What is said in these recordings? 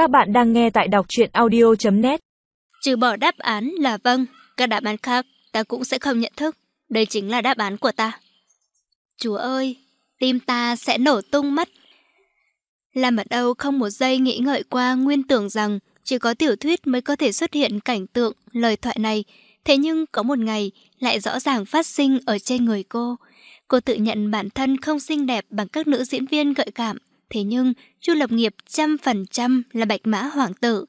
Các bạn đang nghe tại đọc truyện audio.net Trừ bỏ đáp án là vâng, các đáp án khác ta cũng sẽ không nhận thức. Đây chính là đáp án của ta. Chúa ơi, tim ta sẽ nổ tung mất. Làm ở đâu không một giây nghĩ ngợi qua nguyên tưởng rằng chỉ có tiểu thuyết mới có thể xuất hiện cảnh tượng, lời thoại này. Thế nhưng có một ngày lại rõ ràng phát sinh ở trên người cô. Cô tự nhận bản thân không xinh đẹp bằng các nữ diễn viên gợi cảm. Thế nhưng Chu Lập Nghiệp trăm phần trăm là bạch mã hoàng tử.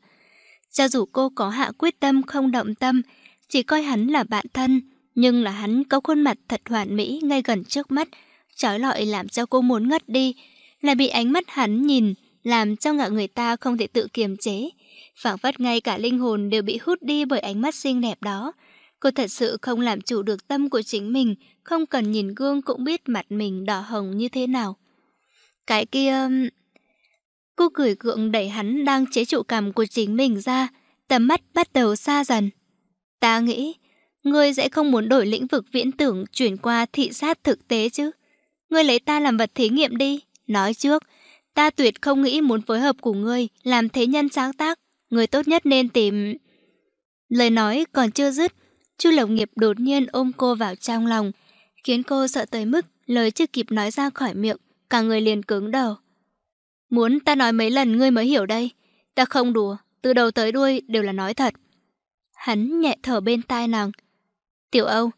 Cho dù cô có hạ quyết tâm không động tâm, chỉ coi hắn là bạn thân, nhưng là hắn có khuôn mặt thật hoàn mỹ ngay gần trước mắt, trói lọi làm cho cô muốn ngất đi, là bị ánh mắt hắn nhìn, làm cho ngạ người ta không thể tự kiềm chế. phảng phất ngay cả linh hồn đều bị hút đi bởi ánh mắt xinh đẹp đó. Cô thật sự không làm chủ được tâm của chính mình, không cần nhìn gương cũng biết mặt mình đỏ hồng như thế nào. Cái kia... Cô cười gượng đẩy hắn đang chế trụ cằm của chính mình ra, tầm mắt bắt đầu xa dần. Ta nghĩ, ngươi sẽ không muốn đổi lĩnh vực viễn tưởng chuyển qua thị sát thực tế chứ. Ngươi lấy ta làm vật thí nghiệm đi. Nói trước, ta tuyệt không nghĩ muốn phối hợp của ngươi làm thế nhân sáng tác. Ngươi tốt nhất nên tìm... Lời nói còn chưa dứt, Chu Lộc Nghiệp đột nhiên ôm cô vào trong lòng, khiến cô sợ tới mức lời chưa kịp nói ra khỏi miệng, cả người liền cứng đầu. Muốn ta nói mấy lần ngươi mới hiểu đây. Ta không đùa, từ đầu tới đuôi đều là nói thật. Hắn nhẹ thở bên tai nàng. Tiểu Âu,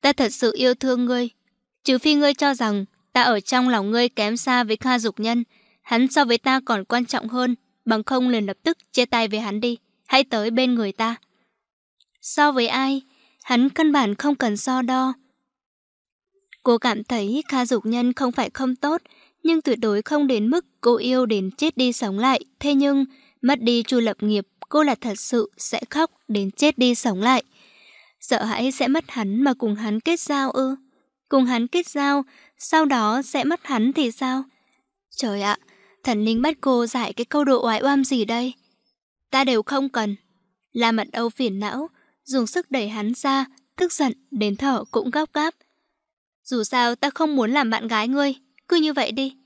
ta thật sự yêu thương ngươi. Trừ phi ngươi cho rằng ta ở trong lòng ngươi kém xa với Kha Dục Nhân. Hắn so với ta còn quan trọng hơn, bằng không liền lập tức chia tay với hắn đi. Hãy tới bên người ta. So với ai, hắn căn bản không cần so đo. Cô cảm thấy Kha Dục Nhân không phải không tốt, nhưng tuyệt đối không đến mức cô yêu đến chết đi sống lại. Thế nhưng, mất đi chu lập nghiệp, cô là thật sự sẽ khóc đến chết đi sống lại. Sợ hãi sẽ mất hắn mà cùng hắn kết giao ư? Cùng hắn kết giao, sau đó sẽ mất hắn thì sao? Trời ạ, thần linh bắt cô giải cái câu độ oái oam gì đây? Ta đều không cần. La mặt âu phiền não, dùng sức đẩy hắn ra, tức giận đến thở cũng gấp gáp. Dù sao ta không muốn làm bạn gái ngươi, cứ như vậy đi.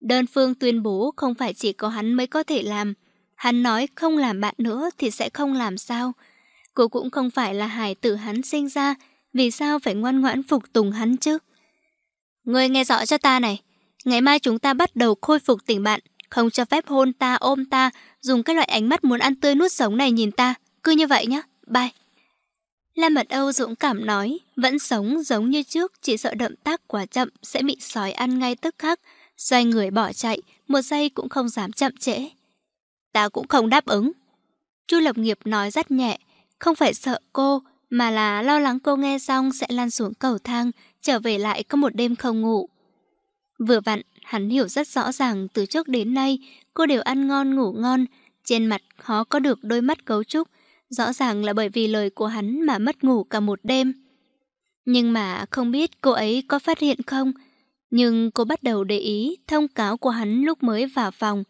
Đơn phương tuyên bố không phải chỉ có hắn mới có thể làm. Hắn nói không làm bạn nữa thì sẽ không làm sao. Cô cũng không phải là hài tử hắn sinh ra, vì sao phải ngoan ngoãn phục tùng hắn chứ? Ngươi nghe rõ cho ta này, ngày mai chúng ta bắt đầu khôi phục tình bạn, không cho phép hôn ta, ôm ta, dùng cái loại ánh mắt muốn ăn tươi nuốt sống này nhìn ta, cứ như vậy nhá bye. Lam Mật Âu dũng cảm nói, vẫn sống giống như trước, chỉ sợ động tác quá chậm sẽ bị sói ăn ngay tức khắc, xoay người bỏ chạy, một giây cũng không dám chậm trễ. Ta cũng không đáp ứng. Chu Lập Nghiệp nói rất nhẹ, không phải sợ cô, mà là lo lắng cô nghe xong sẽ lăn xuống cầu thang, trở về lại có một đêm không ngủ. Vừa vặn, hắn hiểu rất rõ ràng từ trước đến nay cô đều ăn ngon ngủ ngon, trên mặt khó có được đôi mắt cấu trúc, Rõ ràng là bởi vì lời của hắn mà mất ngủ cả một đêm. Nhưng mà không biết cô ấy có phát hiện không? Nhưng cô bắt đầu để ý thông cáo của hắn lúc mới vào phòng.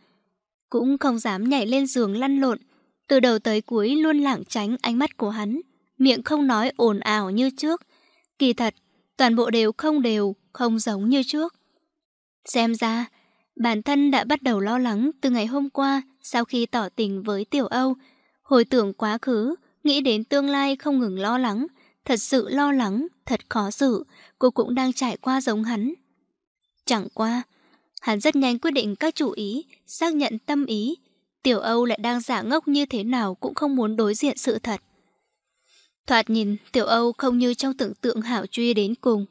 Cũng không dám nhảy lên giường lăn lộn. Từ đầu tới cuối luôn lảng tránh ánh mắt của hắn. Miệng không nói ồn ào như trước. Kỳ thật, toàn bộ đều không đều, không giống như trước. Xem ra, bản thân đã bắt đầu lo lắng từ ngày hôm qua sau khi tỏ tình với Tiểu Âu, Hồi tưởng quá khứ, nghĩ đến tương lai không ngừng lo lắng, thật sự lo lắng, thật khó xử, cô cũng đang trải qua giống hắn. Chẳng qua, hắn rất nhanh quyết định các chủ ý, xác nhận tâm ý. Tiểu Âu lại đang giả ngốc như thế nào cũng không muốn đối diện sự thật. Thoạt nhìn, Tiểu Âu không như trong tưởng tượng hảo truy đến cùng.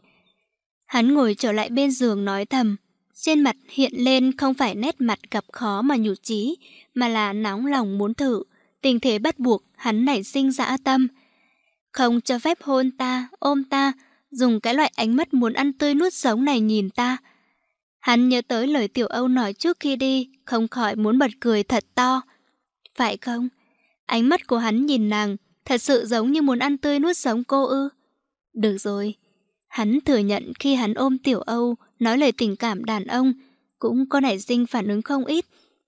Hắn ngồi trở lại bên giường nói thầm, trên mặt hiện lên không phải nét mặt gặp khó mà nhụt chí, mà là nóng lòng muốn thử, tình thế bắt buộc hắn nảy sinh dã tâm. Không cho phép hôn ta, ôm ta, dùng cái loại ánh mắt muốn ăn tươi nuốt sống này nhìn ta. Hắn nhớ tới lời tiểu Âu nói trước khi đi, không khỏi muốn bật cười thật to. Phải không? Ánh mắt của hắn nhìn nàng, thật sự giống như muốn ăn tươi nuốt sống cô ư. Được rồi. Hắn thừa nhận khi hắn ôm tiểu Âu, nói lời tình cảm đàn ông, cũng có nảy sinh phản ứng không ít,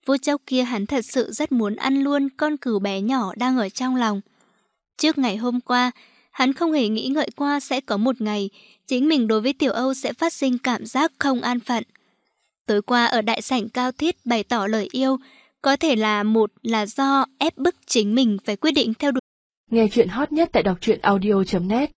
Phút chốc kia hắn thật sự rất muốn ăn luôn con cừu bé nhỏ đang ở trong lòng. Trước ngày hôm qua, hắn không hề nghĩ ngợi qua sẽ có một ngày chính mình đối với Tiểu Âu sẽ phát sinh cảm giác không an phận. Tối qua ở đại sảnh cao thiết bày tỏ lời yêu, Có thể là một là do ép bức chính mình phải quyết định theo đuổi. Nghe chuyện hot nhất tại đọc truyện audio.net